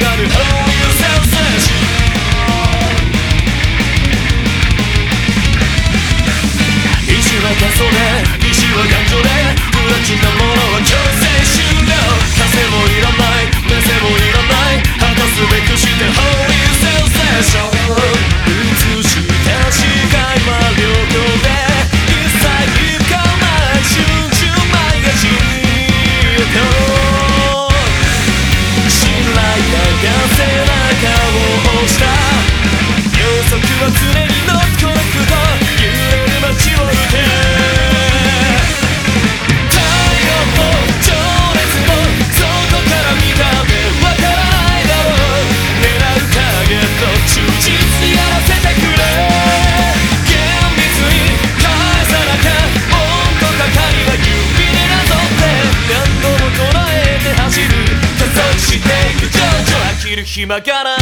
got it. いる暇がない。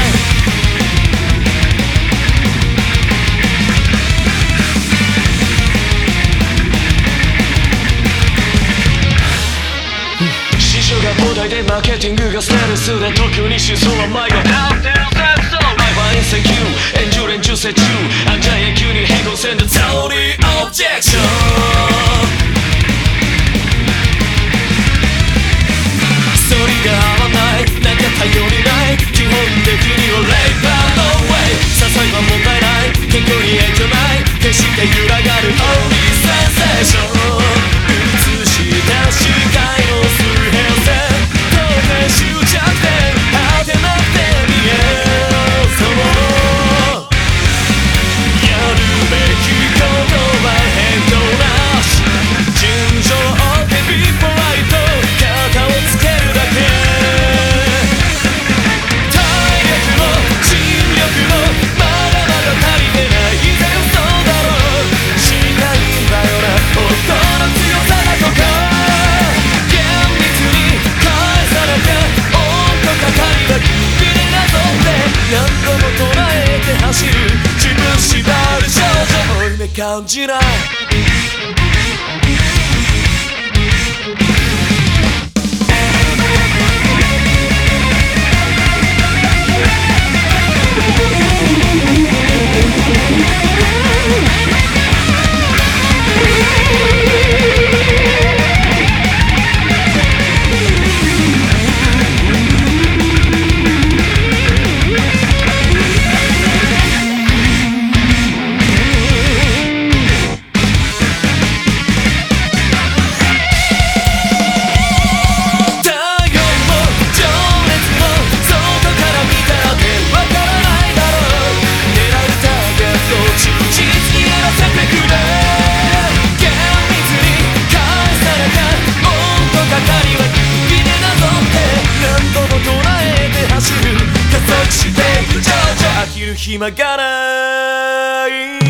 師匠が膨大でマーケティングがステルスで特に思想は前がアンスライバー中世中。アジャイ野球に変更線で Tony Objection down, girando. 暇がない。